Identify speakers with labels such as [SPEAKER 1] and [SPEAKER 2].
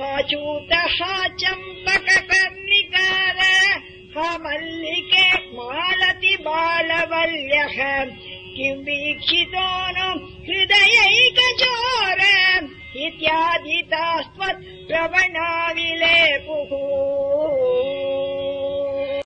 [SPEAKER 1] स चूतः चम्पकपर्मिकाः मल्लिके मालति बालवल्यः। किम् वीक्षितो नु हृदयैकचोर। इत्यादितास्त्वत् प्रवणाविलेप।